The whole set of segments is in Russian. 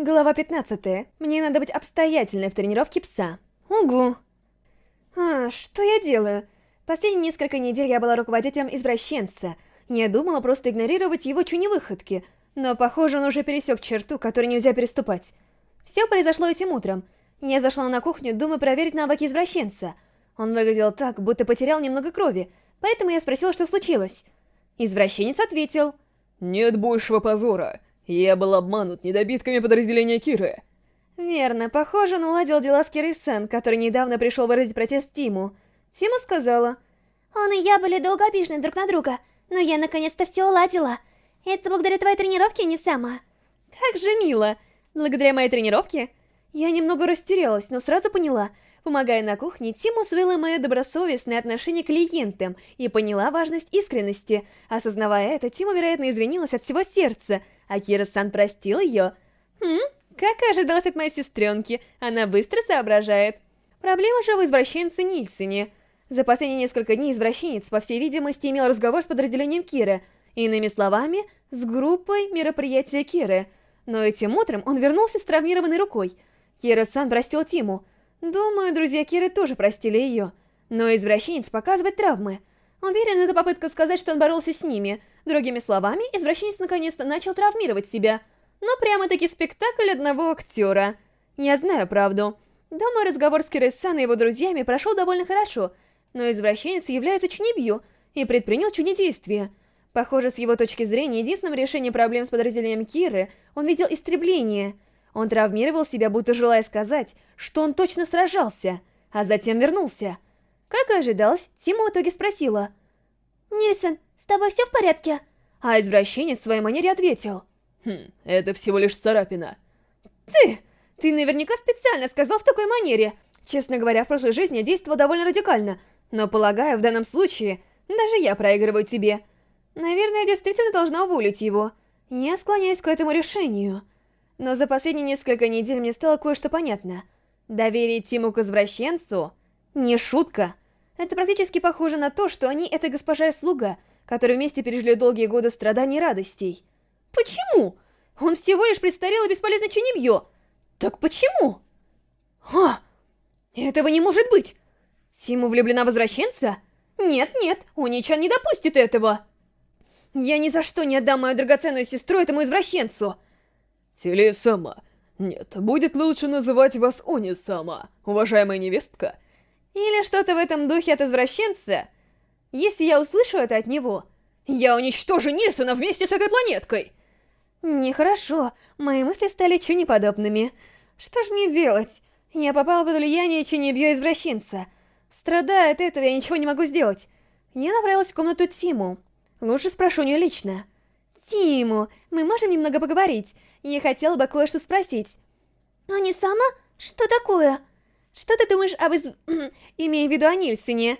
Глава 15. Мне надо быть обстоятельной в тренировке пса. Угу. А, что я делаю? Последние несколько недель я была руководителем извращенца. Я думала просто игнорировать его чуни-выходки, но, похоже, он уже пересек черту, которую нельзя переступать. Все произошло этим утром. Я зашла на кухню, думая проверить навыки извращенца. Он выглядел так, будто потерял немного крови, поэтому я спросила, что случилось. Извращенец ответил. «Нет большего позора. Я был обманут недобитками подразделения Киры. Верно, похоже, он уладил дела с Кирой Сэн, который недавно пришел выразить протест Тиму. Тима сказала. Он и я были долго обижены друг на друга, но я наконец-то все уладила. Это благодаря твоей тренировке, не сама. Как же мило. Благодаря моей тренировке? Я немного растерялась, но сразу поняла. Помогая на кухне, Тим усвоила мое добросовестное отношение к клиентам и поняла важность искренности. Осознавая это, Тима, вероятно, извинилась от всего сердца — а Кира-сан простил ее. Хм, как ожидалось от моей сестренки, она быстро соображает. Проблема же в извращенце Нильсоне. За последние несколько дней извращенец, по всей видимости, имел разговор с подразделением Киры, иными словами, с группой мероприятия Киры. Но этим утром он вернулся с травмированной рукой. Кира-сан простил Тиму. Думаю, друзья Киры тоже простили ее. Но извращенец показывает травмы. Уверен, это попытка сказать, что он боролся с ними. Другими словами, извращенец наконец-то начал травмировать себя. Но прямо-таки спектакль одного актера. Я знаю правду. Думаю, разговор с Кирой-сан и его друзьями прошел довольно хорошо, но извращенец является чунибью и предпринял чунидействие. Похоже, с его точки зрения, единственным решением проблем с подразделением Киры он видел истребление. Он травмировал себя, будто желая сказать, что он точно сражался, а затем вернулся. Как и ожидалось, Тима в итоге спросила. «Нильсон, с тобой все в порядке?» А извращенец в своей манере ответил. «Хм, это всего лишь царапина». «Ты! Ты наверняка специально сказал в такой манере!» Честно говоря, в прошлой жизни я действовал довольно радикально, но, полагаю, в данном случае даже я проигрываю тебе. Наверное, я действительно должна уволить его. Я склоняюсь к этому решению. Но за последние несколько недель мне стало кое-что понятно. Доверие Тиму к извращенцу не шутка. Это практически похоже на то, что они — это госпожа и слуга, которые вместе пережили долгие годы страданий и радостей. Почему? Он всего лишь престарел и бесполезный чинебьё. Так почему? А! Этого не может быть! Симу влюблена в возвращенца? Нет-нет, Уничан не допустит этого. Я ни за что не отдам мою драгоценную сестру этому извращенцу. Теле-сама. Нет, будет лучше называть вас Они-сама, уважаемая невестка. Или что-то в этом духе от извращенца. Если я услышу это от него, я уничтожу Нильсона вместе с этой планеткой. Нехорошо, мои мысли стали чунеподобными. Что ж мне делать? Я попал под влияние чунебьё извращенца. Страдая от этого, я ничего не могу сделать. Я направилась в комнату Тиму. Лучше спрошу у нее лично. Тиму, мы можем немного поговорить? Я хотела бы кое-что спросить. А не сама? Что такое? Что ты думаешь об из... имея в виду о Нильсоне?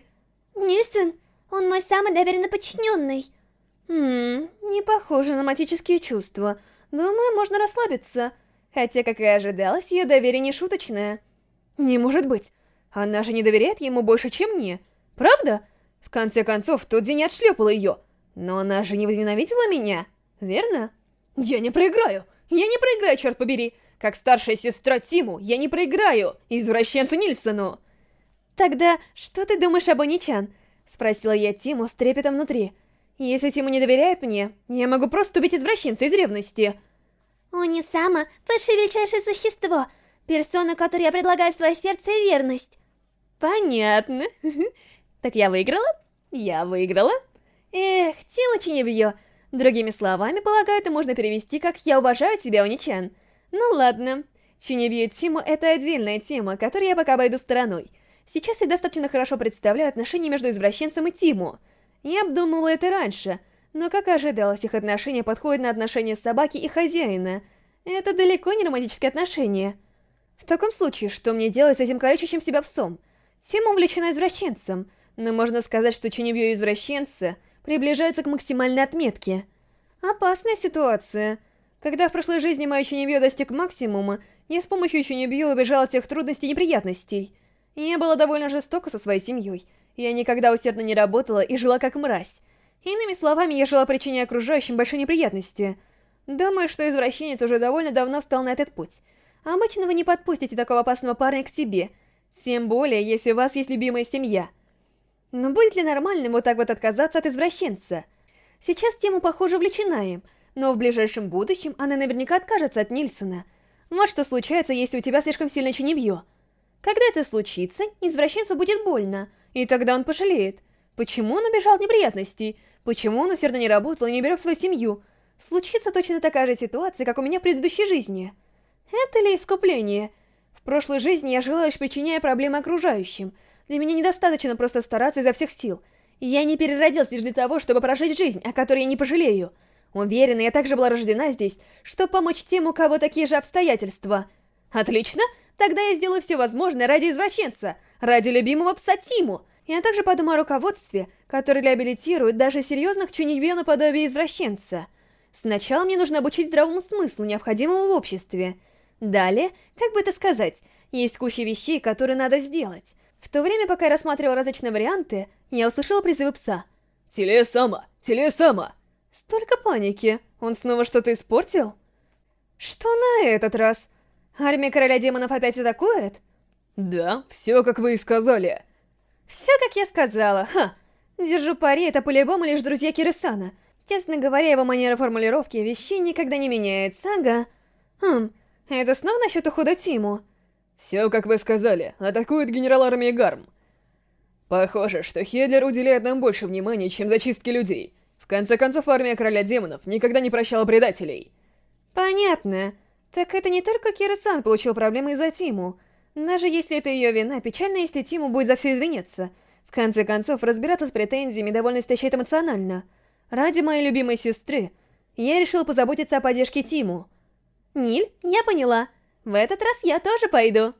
Нильсон? Он мой самый доверенный подчиненный. Хм, не похоже на романтические чувства. Думаю, можно расслабиться. Хотя, как и ожидалось, ее доверие не шуточное. Не может быть. Она же не доверяет ему больше, чем мне. Правда? В конце концов, тот день отшлепала ее. Но она же не возненавидела меня, верно? Я не проиграю. Я не проиграю, черт побери. Как старшая сестра Тиму, я не проиграю извращенцу Нильсону. Тогда, что ты думаешь об Аничан? Спросила я Тиму с трепетом внутри. Если Тиму не доверяет мне, я могу просто убить извращенца из ревности. Они-сама — ваше величайшее существо, персона, которой я предлагаю свое сердце и верность. Понятно. Так я выиграла? Я выиграла? Эх, Тим очень не Другими словами, полагаю, это можно перевести как «я уважаю тебя, Уничан». Ну ладно. Чинебью Тиму — это отдельная тема, которую я пока обойду стороной. Сейчас я достаточно хорошо представляю отношения между извращенцем и Тиму. Я обдумывала это раньше, но, как ожидалось, их отношения подходят на отношения собаки и хозяина. Это далеко не романтические отношения. В таком случае, что мне делать с этим калечащим себя псом? Тима увлечена извращенцем, но можно сказать, что Чинебью извращенца приближаются к максимальной отметке. Опасная ситуация. Когда в прошлой жизни мое Чунибьё достиг максимума, я с помощью Чунибьё убежал от всех трудностей и неприятностей. Я была довольно жестока со своей семьей. Я никогда усердно не работала и жила как мразь. Иными словами, я жила причиняя окружающим большие неприятности. Думаю, что извращенец уже довольно давно встал на этот путь. Обычно вы не подпустите такого опасного парня к себе, тем более, если у вас есть любимая семья. Но будет ли нормальным вот так вот отказаться от извращенца? Сейчас тема, похоже, увлечена им, но в ближайшем будущем она наверняка откажется от Нильсона. Вот что случается, если у тебя слишком сильное чунебье. Когда это случится, извращенцу будет больно, и тогда он пожалеет. Почему он убежал от неприятностей? Почему он усердно не работал и не берег свою семью? Случится точно такая же ситуация, как у меня в предыдущей жизни. Это ли искупление? В прошлой жизни я жила лишь причиняя проблемы окружающим. Для меня недостаточно просто стараться изо всех сил. Я не переродилась лишь для того, чтобы прожить жизнь, о которой я не пожалею. Уверена, я также была рождена здесь, чтобы помочь тем, у кого такие же обстоятельства. Отлично, тогда я сделаю все возможное ради извращенца, ради любимого пса Тиму. Я также подумаю о руководстве, которое реабилитирует даже серьезных чунибе наподобие извращенца. Сначала мне нужно обучить здравому смыслу, необходимому в обществе. Далее, как бы это сказать, есть куча вещей, которые надо сделать. В то время, пока я рассматривал различные варианты, я услышала призывы пса. Телесама! Телесама! Столько паники. Он снова что-то испортил? Что на этот раз? Армия короля демонов опять атакует? Да, все как вы и сказали. Все как я сказала, ха. Держу пари, это по-любому лишь друзья Кирисана. Честно говоря, его манера формулировки вещей никогда не меняется, ага. Хм, это снова насчет ухода Тиму. Все как вы сказали, атакует генерал армии Гарм. Похоже, что Хедлер уделяет нам больше внимания, чем зачистки людей. В конце концов, армия короля демонов никогда не прощала предателей. Понятно. Так это не только Кира-сан получил проблемы из-за Тиму. Даже если это ее вина, печально, если Тиму будет за все извиняться. В конце концов, разбираться с претензиями довольно истощает эмоционально. Ради моей любимой сестры, я решил позаботиться о поддержке Тиму. Ниль, я поняла. В этот раз я тоже пойду.